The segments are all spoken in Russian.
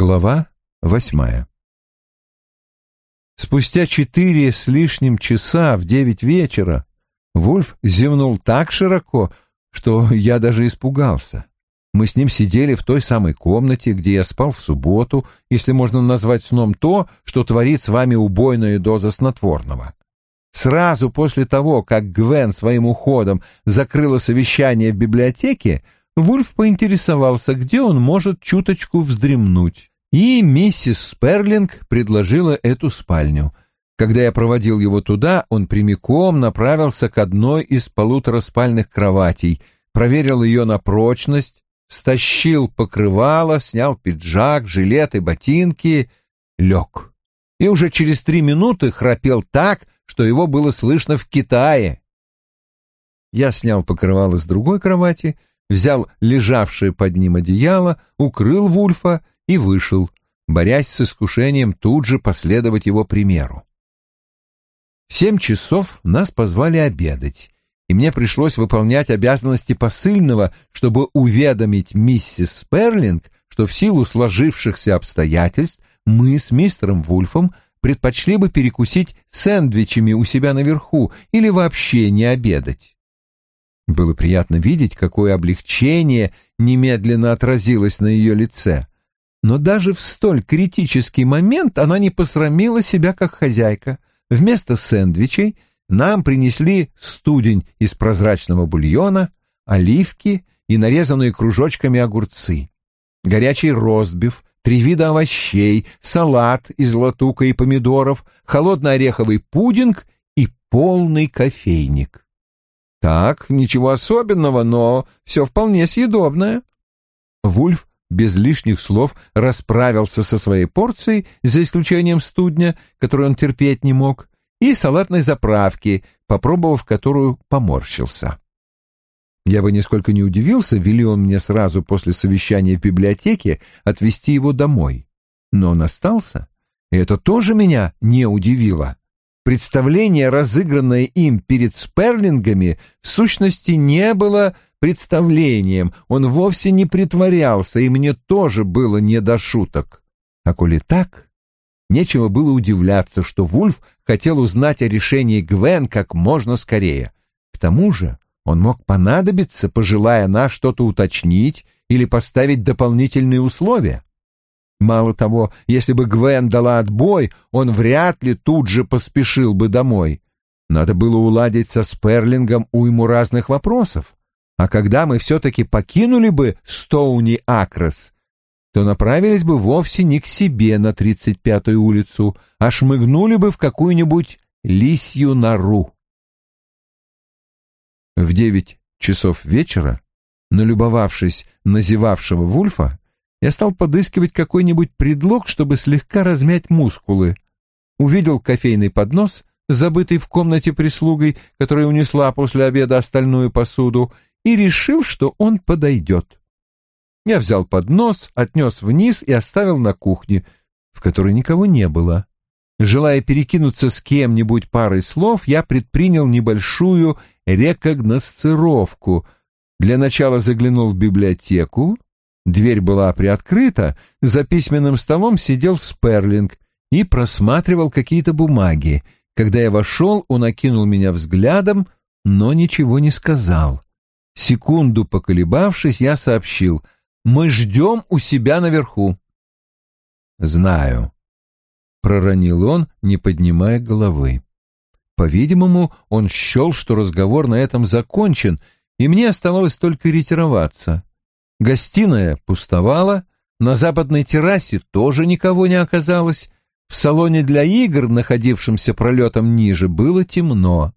Глава восьмая Спустя четыре с лишним часа в девять вечера Вульф зевнул так широко, что я даже испугался. Мы с ним сидели в той самой комнате, где я спал в субботу, если можно назвать сном то, что творит с вами убойная доза снотворного. Сразу после того, как Гвен своим уходом закрыла совещание в библиотеке, Вульф поинтересовался, где он может чуточку вздремнуть. И миссис Сперлинг предложила эту спальню. Когда я проводил его туда, он прямиком направился к одной из полутора спальных кроватей, проверил ее на прочность, стащил покрывало, снял пиджак, жилет и ботинки, лег. И уже через три минуты храпел так, что его было слышно в Китае. Я снял покрывало с другой кровати, взял лежавшее под ним одеяло, укрыл Вульфа и вышел, борясь с искушением тут же последовать его примеру. В семь часов нас позвали обедать, и мне пришлось выполнять обязанности посыльного, чтобы уведомить миссис Сперлинг, что в силу сложившихся обстоятельств мы с мистером Вульфом предпочли бы перекусить сэндвичами у себя наверху или вообще не обедать. Было приятно видеть, какое облегчение немедленно отразилось на ее лице. Но даже в столь критический момент она не посрамила себя как хозяйка. Вместо сэндвичей нам принесли студень из прозрачного бульона, оливки и нарезанные кружочками огурцы, горячий ростбиф, три вида овощей, салат из латука и помидоров, холодный ореховый пудинг и полный кофейник. Так, ничего особенного, но все вполне съедобное. Вульф без лишних слов расправился со своей порцией, за исключением студня, который он терпеть не мог, и салатной заправки, попробовав которую, поморщился. Я бы нисколько не удивился, вели он мне сразу после совещания в библиотеке отвезти его домой. Но он остался, и это тоже меня не удивило. Представление, разыгранное им перед сперлингами, в сущности не было представлением, он вовсе не притворялся, и мне тоже было не до шуток. А коли так, нечего было удивляться, что Вульф хотел узнать о решении Гвен как можно скорее. К тому же он мог понадобиться, пожелая нас что-то уточнить или поставить дополнительные условия. Мало того, если бы Гвен дала отбой, он вряд ли тут же поспешил бы домой. Надо было уладить со Сперлингом уйму разных вопросов. А когда мы все-таки покинули бы Стоуни Акрос, то направились бы вовсе не к себе на 35-ю улицу, а шмыгнули бы в какую-нибудь лисью нору. В девять часов вечера, налюбовавшись на зевавшего Вульфа, я стал подыскивать какой-нибудь предлог, чтобы слегка размять мускулы. Увидел кофейный поднос, забытый в комнате прислугой, которая унесла после обеда остальную посуду, и решил, что он подойдет. Я взял поднос, отнес вниз и оставил на кухне, в которой никого не было. Желая перекинуться с кем-нибудь парой слов, я предпринял небольшую рекогносцировку. Для начала заглянул в библиотеку. Дверь была приоткрыта, за письменным столом сидел Сперлинг и просматривал какие-то бумаги. Когда я вошел, он окинул меня взглядом, но ничего не сказал. Секунду поколебавшись, я сообщил, «Мы ждем у себя наверху». «Знаю», — проронил он, не поднимая головы. По-видимому, он счел, что разговор на этом закончен, и мне оставалось только ретироваться. Гостиная пустовала, на западной террасе тоже никого не оказалось, в салоне для игр, находившемся пролетом ниже, было темно.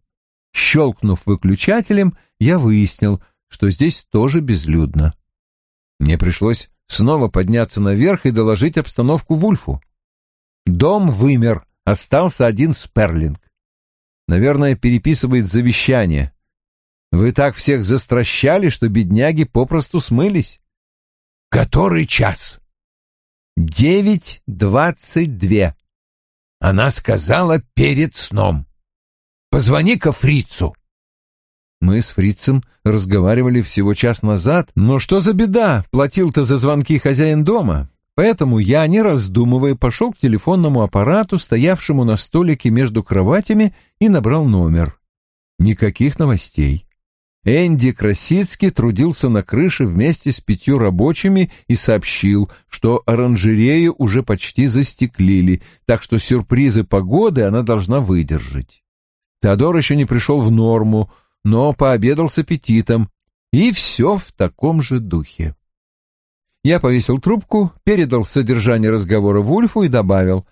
Щелкнув выключателем, я выяснил, что здесь тоже безлюдно. Мне пришлось снова подняться наверх и доложить обстановку Вульфу. Дом вымер, остался один Сперлинг. Наверное, переписывает завещание. Вы так всех застращали, что бедняги попросту смылись. Который час? Девять двадцать две. Она сказала перед сном. Позвони-ка фрицу. Мы с фрицем разговаривали всего час назад, но что за беда, платил-то за звонки хозяин дома. Поэтому я, не раздумывая, пошел к телефонному аппарату, стоявшему на столике между кроватями, и набрал номер. Никаких новостей. Энди Красицкий трудился на крыше вместе с пятью рабочими и сообщил, что оранжерею уже почти застеклили, так что сюрпризы погоды она должна выдержать. Теодор еще не пришел в норму, но пообедал с аппетитом, и все в таком же духе. Я повесил трубку, передал содержание разговора Вульфу и добавил,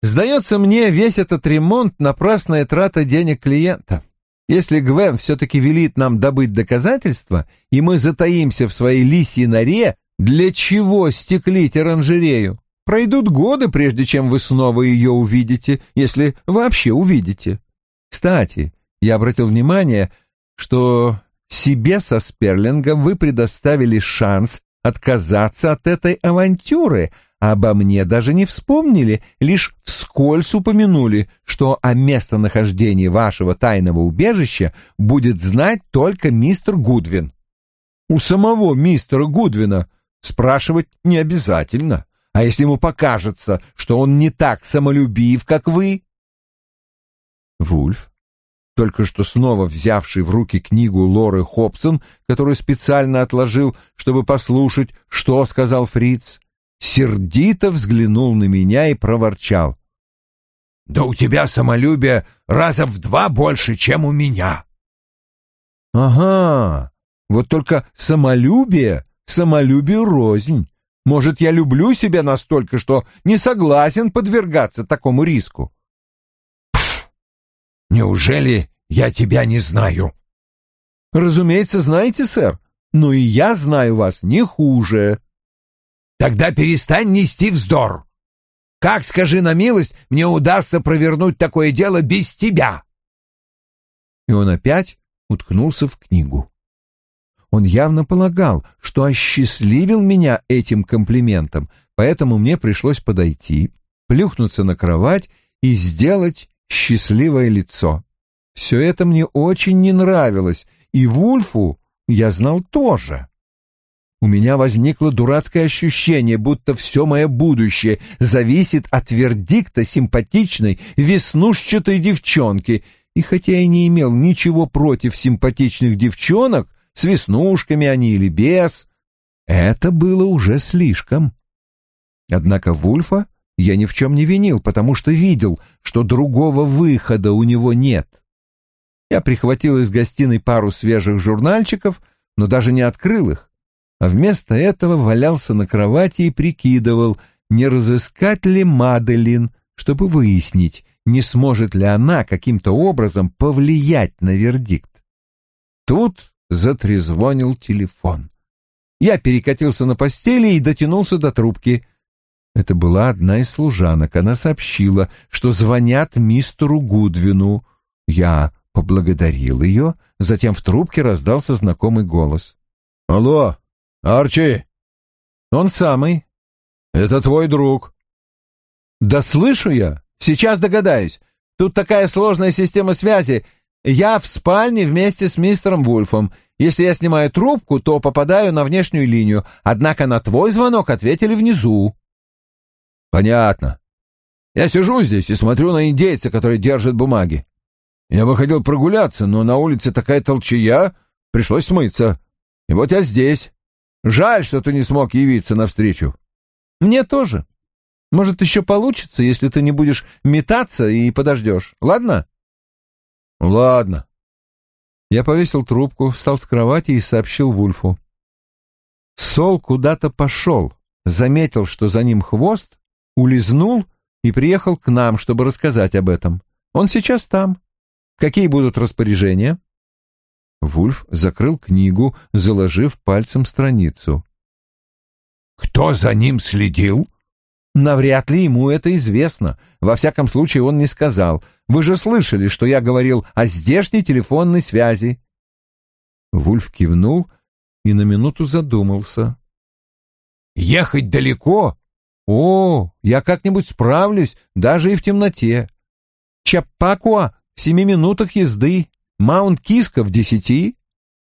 «Сдается мне, весь этот ремонт — напрасная трата денег клиента». Если Гвен все-таки велит нам добыть доказательства, и мы затаимся в своей лисьей норе, для чего стеклить оранжерею? Пройдут годы, прежде чем вы снова ее увидите, если вообще увидите. Кстати, я обратил внимание, что себе со Сперлингом вы предоставили шанс отказаться от этой авантюры, Обо мне даже не вспомнили, лишь вскользь упомянули, что о местонахождении вашего тайного убежища будет знать только мистер Гудвин. У самого мистера Гудвина спрашивать не обязательно. А если ему покажется, что он не так самолюбив, как вы? Вульф, только что снова взявший в руки книгу Лоры Хобсон, которую специально отложил, чтобы послушать, что сказал Фриц, сердито взглянул на меня и проворчал. «Да у тебя самолюбие раза в два больше, чем у меня». «Ага, вот только самолюбие, самолюбию рознь. Может, я люблю себя настолько, что не согласен подвергаться такому риску?» Пф, «Неужели я тебя не знаю?» «Разумеется, знаете, сэр, но и я знаю вас не хуже». Тогда перестань нести вздор. Как, скажи на милость, мне удастся провернуть такое дело без тебя?» И он опять уткнулся в книгу. Он явно полагал, что осчастливил меня этим комплиментом, поэтому мне пришлось подойти, плюхнуться на кровать и сделать счастливое лицо. Все это мне очень не нравилось, и Вульфу я знал тоже. У меня возникло дурацкое ощущение, будто все мое будущее зависит от вердикта симпатичной, веснушчатой девчонки. И хотя я не имел ничего против симпатичных девчонок, с веснушками они или без, это было уже слишком. Однако Вульфа я ни в чем не винил, потому что видел, что другого выхода у него нет. Я прихватил из гостиной пару свежих журнальчиков, но даже не открыл их а вместо этого валялся на кровати и прикидывал, не разыскать ли Маделин, чтобы выяснить, не сможет ли она каким-то образом повлиять на вердикт. Тут затрезвонил телефон. Я перекатился на постели и дотянулся до трубки. Это была одна из служанок. Она сообщила, что звонят мистеру Гудвину. Я поблагодарил ее, затем в трубке раздался знакомый голос. «Алло, «Арчи!» «Он самый». «Это твой друг». «Да слышу я. Сейчас догадаюсь. Тут такая сложная система связи. Я в спальне вместе с мистером Вульфом. Если я снимаю трубку, то попадаю на внешнюю линию. Однако на твой звонок ответили внизу». «Понятно. Я сижу здесь и смотрю на индейца, который держит бумаги. Я выходил прогуляться, но на улице такая толчая, пришлось смыться. И вот я здесь. Жаль, что ты не смог явиться навстречу. Мне тоже. Может, еще получится, если ты не будешь метаться и подождешь. Ладно? Ладно. Я повесил трубку, встал с кровати и сообщил Вульфу. Сол куда-то пошел, заметил, что за ним хвост, улизнул и приехал к нам, чтобы рассказать об этом. Он сейчас там. Какие будут распоряжения? Вульф закрыл книгу, заложив пальцем страницу. «Кто за ним следил?» «Навряд ли ему это известно. Во всяком случае, он не сказал. Вы же слышали, что я говорил о здешней телефонной связи». Вульф кивнул и на минуту задумался. «Ехать далеко?» «О, я как-нибудь справлюсь, даже и в темноте. Чаппакуа в семи минутах езды. Маунт Киска в десяти.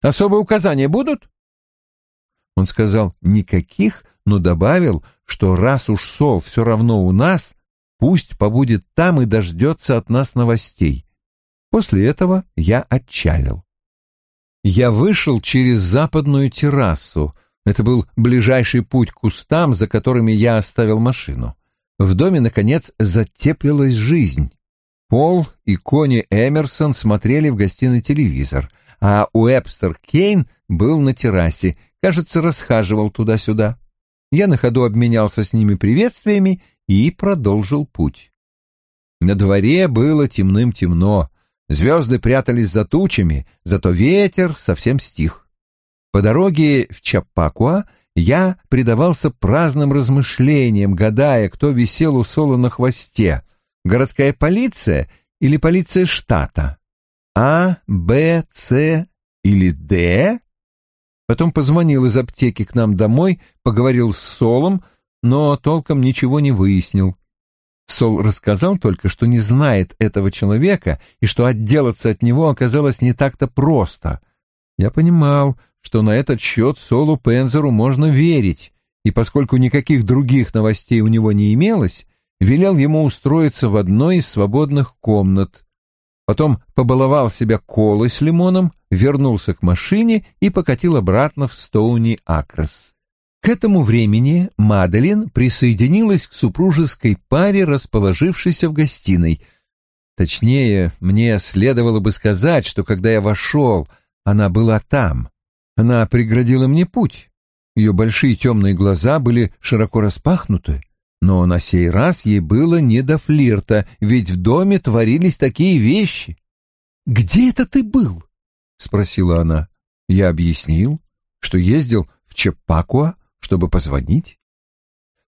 Особые указания будут? Он сказал «никаких», но добавил, что раз уж Сол все равно у нас, пусть побудет там и дождется от нас новостей. После этого я отчалил. Я вышел через западную террасу. Это был ближайший путь к кустам, за которыми я оставил машину. В доме, наконец, затеплилась жизнь. Пол и Кони Эмерсон смотрели в гостиной телевизор, а Уэбстер Кейн был на террасе, кажется, расхаживал туда-сюда. Я на ходу обменялся с ними приветствиями и продолжил путь. На дворе было темным-темно, звезды прятались за тучами, зато ветер совсем стих. По дороге в Чаппакуа я предавался праздным размышлениям, гадая, кто висел у Соло на хвосте — городская полиция или полиция штата? А, Б, С или Д? Потом позвонил из аптеки к нам домой, поговорил с Солом, но толком ничего не выяснил. Сол рассказал только, что не знает этого человека и что отделаться от него оказалось не так-то просто. Я понимал, что на этот счет Солу Пензеру можно верить, и поскольку никаких других новостей у него не имелось, велел ему устроиться в одной из свободных комнат, потом побаловал себя колой с лимоном, вернулся к машине и покатил обратно в Стоуни-Акрос. К этому времени Маделин присоединилась к супружеской паре, расположившейся в гостиной. Точнее, мне следовало бы сказать, что когда я вошел, она была там. Она преградила мне путь. Ее большие темные глаза были широко распахнуты, но на сей раз ей было не до флирта, ведь в доме творились такие вещи. «Где это ты был?» — спросила она. Я объяснил, что ездил в Чепакуа, чтобы позвонить.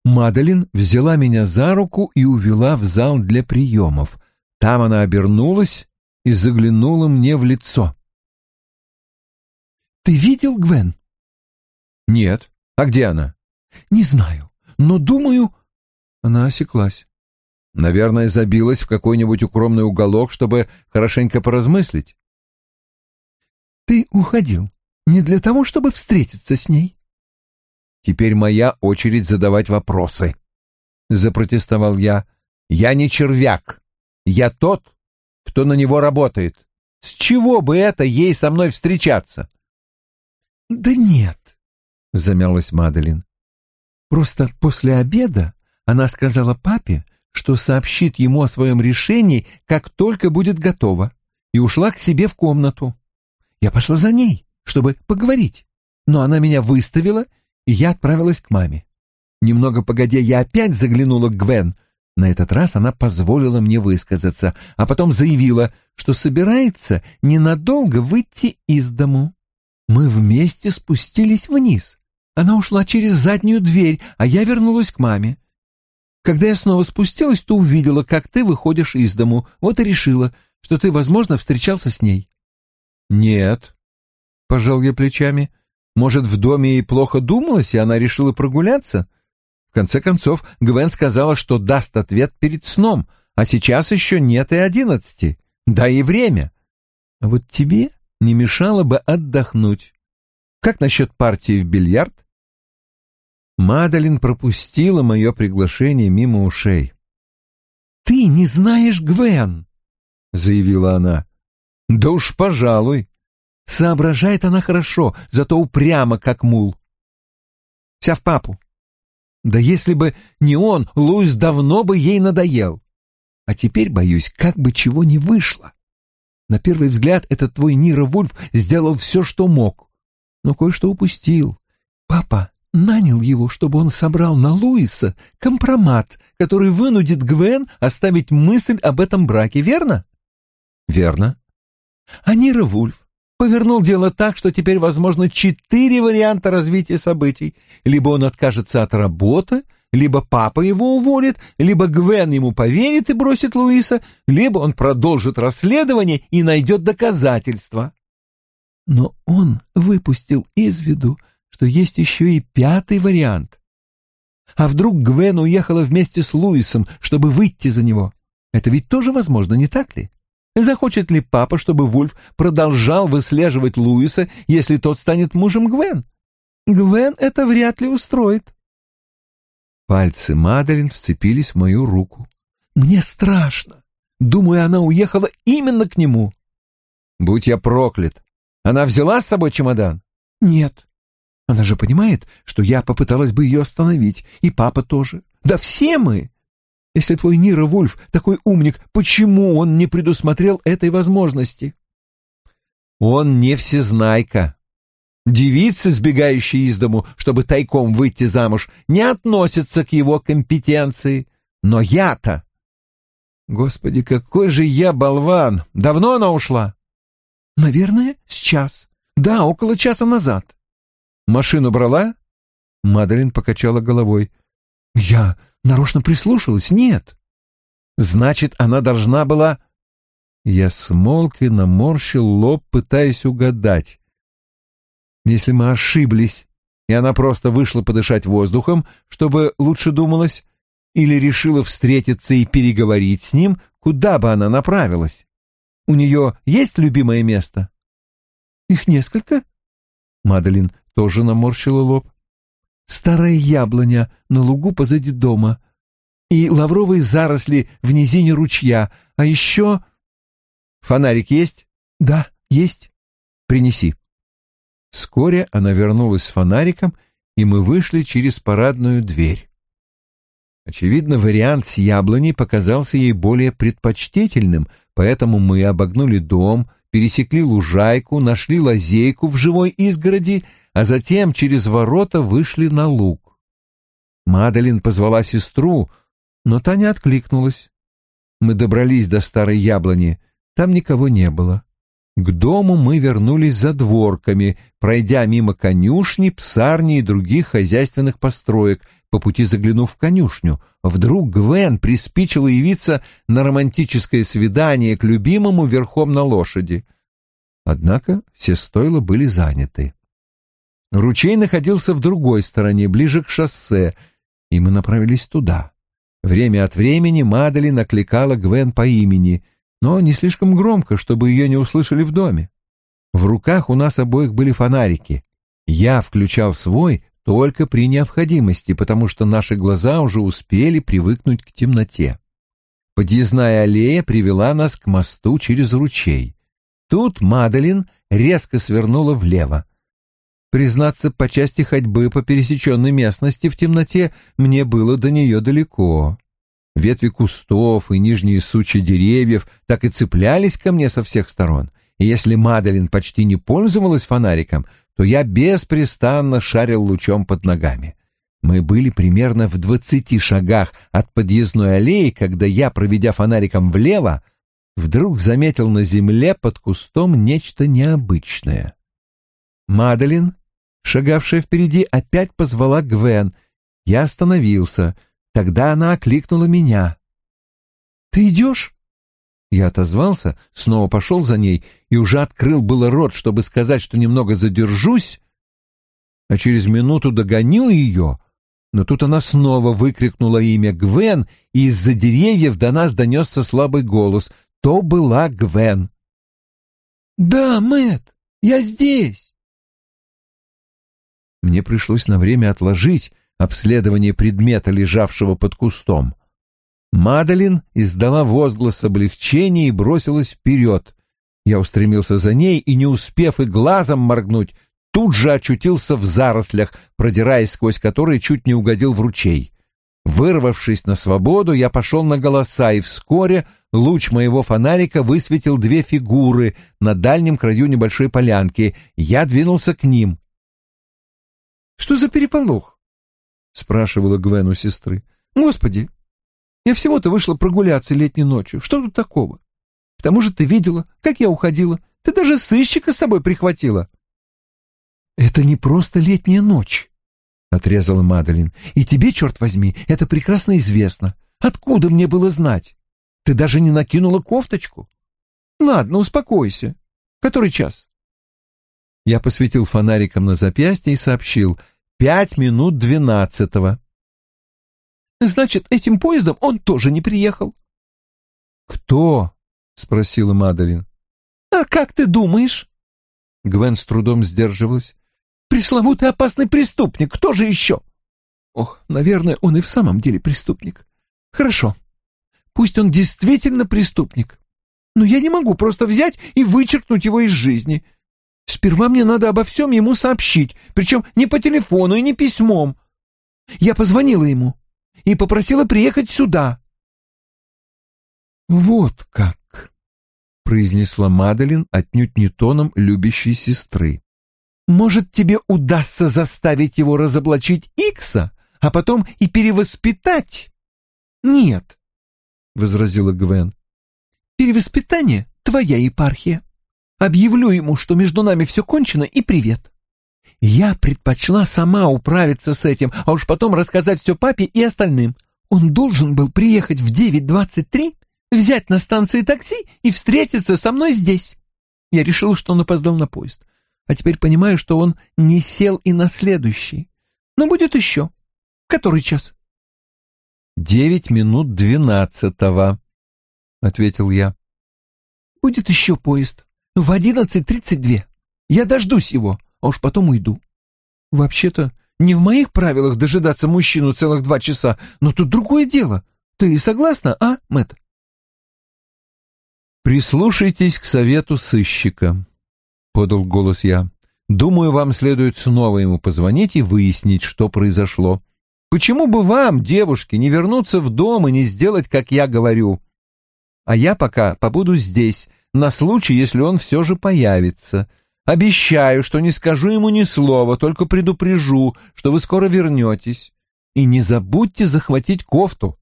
Мадалин взяла меня за руку и увела в зал для приемов. Там она обернулась и заглянула мне в лицо. «Ты видел Гвен?» «Нет. А где она?» «Не знаю, но думаю, она осеклась. Наверное, забилась в какой-нибудь укромный уголок, чтобы хорошенько поразмыслить. «Ты уходил не для того, чтобы встретиться с ней?» «Теперь моя очередь задавать вопросы», — запротестовал я. «Я не червяк. Я тот, кто на него работает. С чего бы это ей со мной встречаться?» «Да нет», — замялась Маделин. «Просто после обеда она сказала папе, что сообщит ему о своем решении, как только будет готова, и ушла к себе в комнату. Я пошла за ней, чтобы поговорить, но она меня выставила, и я отправилась к маме. Немного погодя, я опять заглянула к Гвен. На этот раз она позволила мне высказаться, а потом заявила, что собирается ненадолго выйти из дому. Мы вместе спустились вниз. Она ушла через заднюю дверь, а я вернулась к маме. Когда я снова спустилась, то увидела, как ты выходишь из дому. Вот и решила, что ты, возможно, встречался с ней. Нет, пожал я плечами. Может, в доме ей плохо думалось, и она решила прогуляться? В конце концов, Гвен сказала, что даст ответ перед сном, а сейчас еще нет и одиннадцати. Да и время. А вот тебе не мешало бы отдохнуть. Как насчет партии в бильярд? Мадалин пропустила мое приглашение мимо ушей. «Ты не знаешь Гвен!» — заявила она. «Да уж, пожалуй. Соображает она хорошо, зато упрямо, как мул. Вся в папу. Да если бы не он, Луис давно бы ей надоел. А теперь, боюсь, как бы чего не вышло. На первый взгляд этот твой Нира Вульф сделал все, что мог, но кое-что упустил. Папа нанял его, чтобы он собрал на Луиса компромат, который вынудит Гвен оставить мысль об этом браке, верно? Верно. А Нира Вульф повернул дело так, что теперь возможно четыре варианта развития событий. Либо он откажется от работы, либо папа его уволит, либо Гвен ему поверит и бросит Луиса, либо он продолжит расследование и найдет доказательства. Но он выпустил из виду, что есть еще и пятый вариант. А вдруг Гвен уехала вместе с Луисом, чтобы выйти за него? Это ведь тоже возможно, не так ли? Захочет ли папа, чтобы Вульф продолжал выслеживать Луиса, если тот станет мужем Гвен? Гвен это вряд ли устроит. Пальцы Маделин вцепились в мою руку. «Мне страшно. Думаю, она уехала именно к нему». «Будь я проклят. Она взяла с собой чемодан?» «Нет. Она же понимает, что я попыталась бы ее остановить, и папа тоже. Да все мы. Если твой Нира Вульф такой умник, почему он не предусмотрел этой возможности?» «Он не всезнайка», Девицы, сбегающие из дому, чтобы тайком выйти замуж, не относятся к его компетенции. Но я-то... Господи, какой же я болван! Давно она ушла? Наверное, с час. Да, около часа назад. Машину брала? Маделин покачала головой. Я нарочно прислушалась. Нет. Значит, она должна была... Я смолк и наморщил лоб, пытаясь угадать. Если мы ошиблись, и она просто вышла подышать воздухом, чтобы лучше думалось, или решила встретиться и переговорить с ним, куда бы она направилась? У нее есть любимое место? Их несколько? Маделин тоже наморщила лоб. Старая яблоня на лугу позади дома и лавровые заросли в низине ручья, а еще... Фонарик есть? Да, есть. Принеси. Вскоре она вернулась с фонариком, и мы вышли через парадную дверь. Очевидно, вариант с яблоней показался ей более предпочтительным, поэтому мы обогнули дом, пересекли лужайку, нашли лазейку в живой изгороди, а затем через ворота вышли на луг. Мадалин позвала сестру, но та не откликнулась. Мы добрались до старой яблони, там никого не было. К дому мы вернулись за дворками, пройдя мимо конюшни, псарни и других хозяйственных построек, по пути заглянув в конюшню. Вдруг Гвен приспичила явиться на романтическое свидание к любимому верхом на лошади. Однако все стойла были заняты. Ручей находился в другой стороне, ближе к шоссе, и мы направились туда. Время от времени Мадали накликала Гвен по имени — но не слишком громко, чтобы ее не услышали в доме. В руках у нас обоих были фонарики. Я включал свой только при необходимости, потому что наши глаза уже успели привыкнуть к темноте. Подъездная аллея привела нас к мосту через ручей. Тут Мадалин резко свернула влево. Признаться, по части ходьбы по пересеченной местности в темноте мне было до нее далеко. Ветви кустов и нижние сучья деревьев так и цеплялись ко мне со всех сторон, и если Мадалин почти не пользовалась фонариком, то я беспрестанно шарил лучом под ногами. Мы были примерно в двадцати шагах от подъездной аллеи, когда я, проведя фонариком влево, вдруг заметил на земле под кустом нечто необычное. Мадалин, шагавшая впереди, опять позвала Гвен. Я остановился — Тогда она окликнула меня. «Ты идешь?» Я отозвался, снова пошел за ней и уже открыл было рот, чтобы сказать, что немного задержусь, а через минуту догоню ее, но тут она снова выкрикнула имя Гвен, и из-за деревьев до нас донесся слабый голос. То была Гвен. «Да, Мэт, я здесь!» Мне пришлось на время отложить обследование предмета, лежавшего под кустом. Мадалин издала возглас облегчения и бросилась вперед. Я устремился за ней и, не успев и глазом моргнуть, тут же очутился в зарослях, продираясь сквозь которые чуть не угодил в ручей. Вырвавшись на свободу, я пошел на голоса, и вскоре луч моего фонарика высветил две фигуры на дальнем краю небольшой полянки. Я двинулся к ним. «Что за переполох?» — спрашивала Гвен у сестры. «Господи, я всего-то вышла прогуляться летней ночью. Что тут такого? К тому же ты видела, как я уходила. Ты даже сыщика с собой прихватила». «Это не просто летняя ночь», — отрезала Мадалин. «И тебе, черт возьми, это прекрасно известно. Откуда мне было знать? Ты даже не накинула кофточку. Ладно, успокойся. Который час?» Я посветил фонариком на запястье и сообщил — Пять минут двенадцатого. Значит, этим поездом он тоже не приехал. Кто? спросила Мадалин. А как ты думаешь? Гвен с трудом сдерживалась. Пресловутый опасный преступник, кто же еще? Ох, наверное, он и в самом деле преступник. Хорошо. Пусть он действительно преступник. Но я не могу просто взять и вычеркнуть его из жизни. Сперва мне надо обо всем ему сообщить, причем не по телефону и не письмом. Я позвонила ему и попросила приехать сюда. «Вот как!» — произнесла Маделин отнюдь не тоном любящей сестры. «Может, тебе удастся заставить его разоблачить Икса, а потом и перевоспитать?» «Нет», — возразила Гвен. «Перевоспитание — твоя епархия. Объявлю ему, что между нами все кончено, и привет. Я предпочла сама управиться с этим, а уж потом рассказать все папе и остальным. Он должен был приехать в 9.23, взять на станции такси и встретиться со мной здесь. Я решила, что он опоздал на поезд. А теперь понимаю, что он не сел и на следующий. Но будет еще. Который час? «Девять минут двенадцатого», — ответил я. «Будет еще поезд. В одиннадцать тридцать две. Я дождусь его, а уж потом уйду. Вообще-то, не в моих правилах дожидаться мужчину целых два часа, но тут другое дело. Ты согласна, а, Мэтт?» «Прислушайтесь к совету сыщика», — подал голос я. «Думаю, вам следует снова ему позвонить и выяснить, что произошло. Почему бы вам, девушки, не вернуться в дом и не сделать, как я говорю? А я пока побуду здесь, на случай, если он все же появится. Обещаю, что не скажу ему ни слова, только предупрежу, что вы скоро вернетесь. И не забудьте захватить кофту».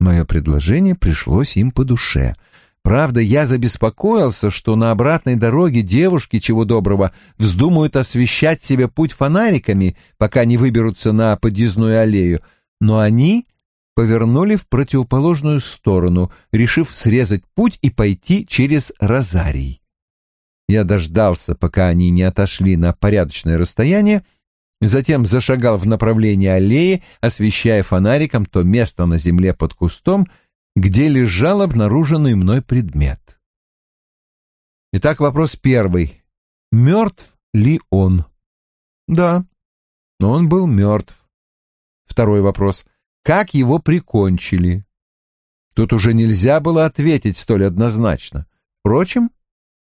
Мое предложение пришлось им по душе — Правда, я забеспокоился, что на обратной дороге девушки, чего доброго, вздумают освещать себе путь фонариками, пока не выберутся на подъездную аллею, но они повернули в противоположную сторону, решив срезать путь и пойти через Розарий. Я дождался, пока они не отошли на порядочное расстояние, затем зашагал в направлении аллеи, освещая фонариком то место на земле под кустом, где лежал обнаруженный мной предмет. Итак, вопрос первый. Мертв ли он? Да, но он был мертв. Второй вопрос. Как его прикончили? Тут уже нельзя было ответить столь однозначно. Впрочем,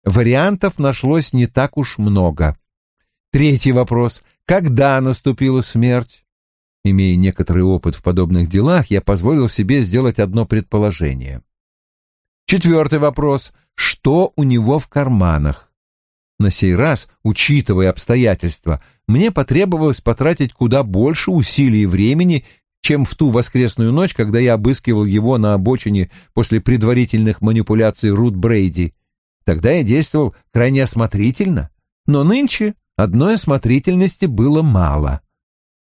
вариантов нашлось не так уж много. Третий вопрос. Когда наступила смерть? Имея некоторый опыт в подобных делах, я позволил себе сделать одно предположение. Четвертый вопрос. Что у него в карманах? На сей раз, учитывая обстоятельства, мне потребовалось потратить куда больше усилий и времени, чем в ту воскресную ночь, когда я обыскивал его на обочине после предварительных манипуляций Рут Брейди. Тогда я действовал крайне осмотрительно, но нынче одной осмотрительности было мало.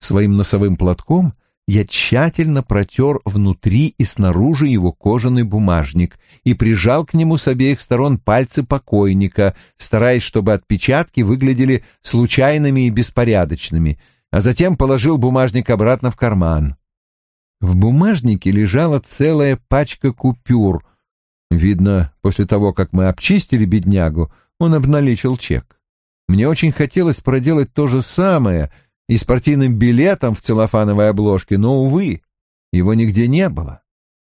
Своим носовым платком я тщательно протер внутри и снаружи его кожаный бумажник и прижал к нему с обеих сторон пальцы покойника, стараясь, чтобы отпечатки выглядели случайными и беспорядочными, а затем положил бумажник обратно в карман. В бумажнике лежала целая пачка купюр. Видно, после того, как мы обчистили беднягу, он обналичил чек. Мне очень хотелось проделать то же самое — и с партийным билетом в целлофановой обложке, но, увы, его нигде не было.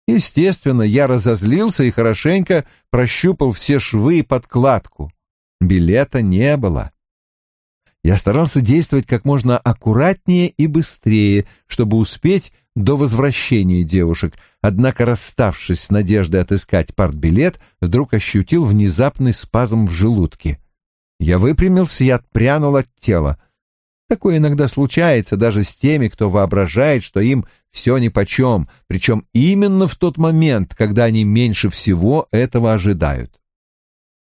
Естественно, я разозлился и хорошенько прощупал все швы и подкладку. Билета не было. Я старался действовать как можно аккуратнее и быстрее, чтобы успеть до возвращения девушек, однако, расставшись с надеждой отыскать партбилет, вдруг ощутил внезапный спазм в желудке. Я выпрямился и отпрянул от тела — Такое иногда случается даже с теми, кто воображает, что им все нипочем, причем именно в тот момент, когда они меньше всего этого ожидают.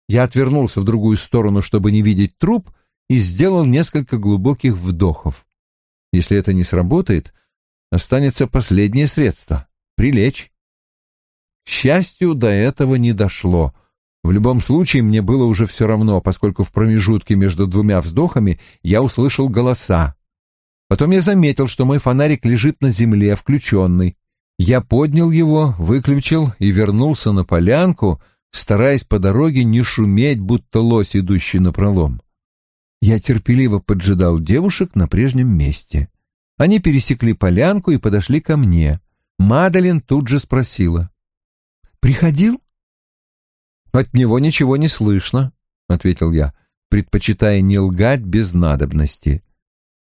Я отвернулся в другую сторону, чтобы не видеть труп, и сделал несколько глубоких вдохов. Если это не сработает, останется последнее средство — прилечь. К счастью, до этого не дошло — в любом случае, мне было уже все равно, поскольку в промежутке между двумя вздохами я услышал голоса. Потом я заметил, что мой фонарик лежит на земле, включенный. Я поднял его, выключил и вернулся на полянку, стараясь по дороге не шуметь, будто лось, идущий на пролом. Я терпеливо поджидал девушек на прежнем месте. Они пересекли полянку и подошли ко мне. Мадалин тут же спросила. «Приходил?» «От него ничего не слышно», — ответил я, предпочитая не лгать без надобности.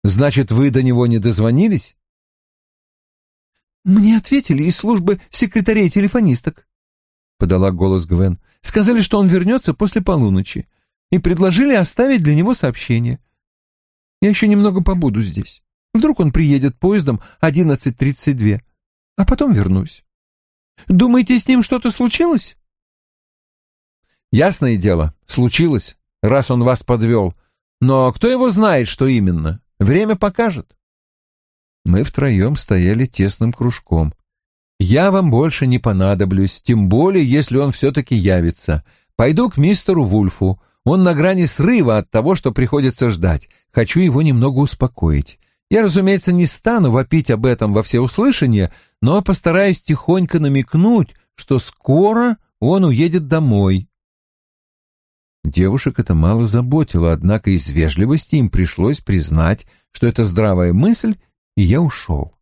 «Значит, вы до него не дозвонились?» «Мне ответили из службы секретарей-телефонисток», — подала голос Гвен. «Сказали, что он вернется после полуночи, и предложили оставить для него сообщение. Я еще немного побуду здесь. Вдруг он приедет поездом 11.32, а потом вернусь. Думаете, с ним что-то случилось?» «Ясное дело, случилось, раз он вас подвел. Но кто его знает, что именно? Время покажет». Мы втроем стояли тесным кружком. «Я вам больше не понадоблюсь, тем более, если он все-таки явится. Пойду к мистеру Вульфу. Он на грани срыва от того, что приходится ждать. Хочу его немного успокоить. Я, разумеется, не стану вопить об этом во всеуслышание, но постараюсь тихонько намекнуть, что скоро он уедет домой. Девушек это мало заботило, однако из вежливости им пришлось признать, что это здравая мысль, и я ушел.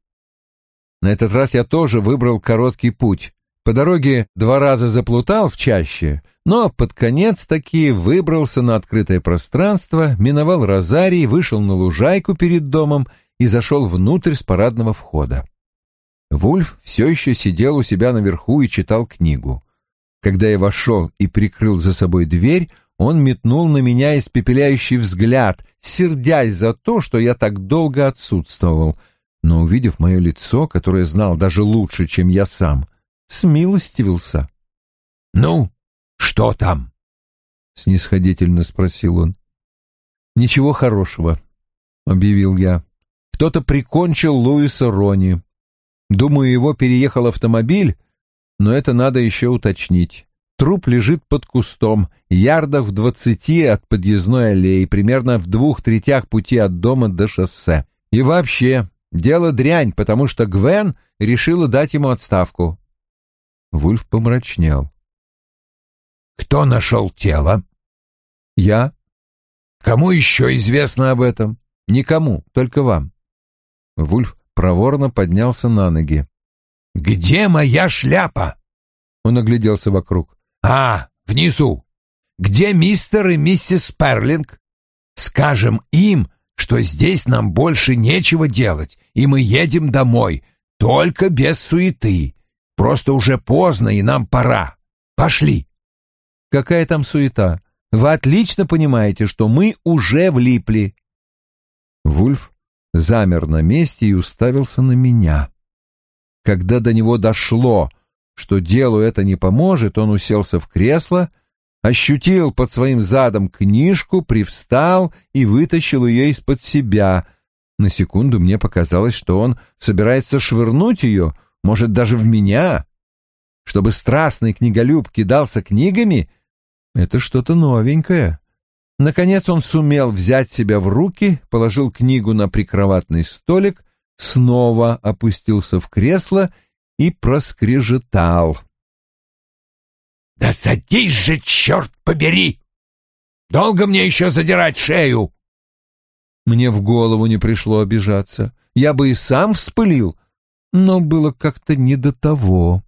На этот раз я тоже выбрал короткий путь. По дороге два раза заплутал в чаще, но под конец таки выбрался на открытое пространство, миновал розарий, вышел на лужайку перед домом и зашел внутрь с парадного входа. Вульф все еще сидел у себя наверху и читал книгу. Когда я вошел и прикрыл за собой дверь, он метнул на меня испепеляющий взгляд, сердясь за то, что я так долго отсутствовал, но, увидев мое лицо, которое знал даже лучше, чем я сам, смилостивился. — Ну, что там? — снисходительно спросил он. — Ничего хорошего, — объявил я. Кто-то прикончил Луиса Рони. Думаю, его переехал автомобиль, но это надо еще уточнить. Труп лежит под кустом, ярдах в двадцати от подъездной аллеи, примерно в двух третях пути от дома до шоссе. И вообще, дело дрянь, потому что Гвен решила дать ему отставку. Вульф помрачнел. «Кто нашел тело?» «Я». «Кому еще известно об этом?» «Никому, только вам». Вульф проворно поднялся на ноги. «Где моя шляпа?» Он огляделся вокруг. «А, внизу. Где мистер и миссис Перлинг? Скажем им, что здесь нам больше нечего делать, и мы едем домой, только без суеты. Просто уже поздно, и нам пора. Пошли. Какая там суета? Вы отлично понимаете, что мы уже влипли. Вульф замер на месте и уставился на меня. Когда до него дошло, что делу это не поможет, он уселся в кресло, ощутил под своим задом книжку, привстал и вытащил ее из-под себя. На секунду мне показалось, что он собирается швырнуть ее — может, даже в меня? Чтобы страстный книголюб кидался книгами? Это что-то новенькое. Наконец он сумел взять себя в руки, положил книгу на прикроватный столик, снова опустился в кресло и проскрежетал. «Да садись же, черт побери! Долго мне еще задирать шею?» Мне в голову не пришло обижаться. Я бы и сам вспылил, но было как-то не до того.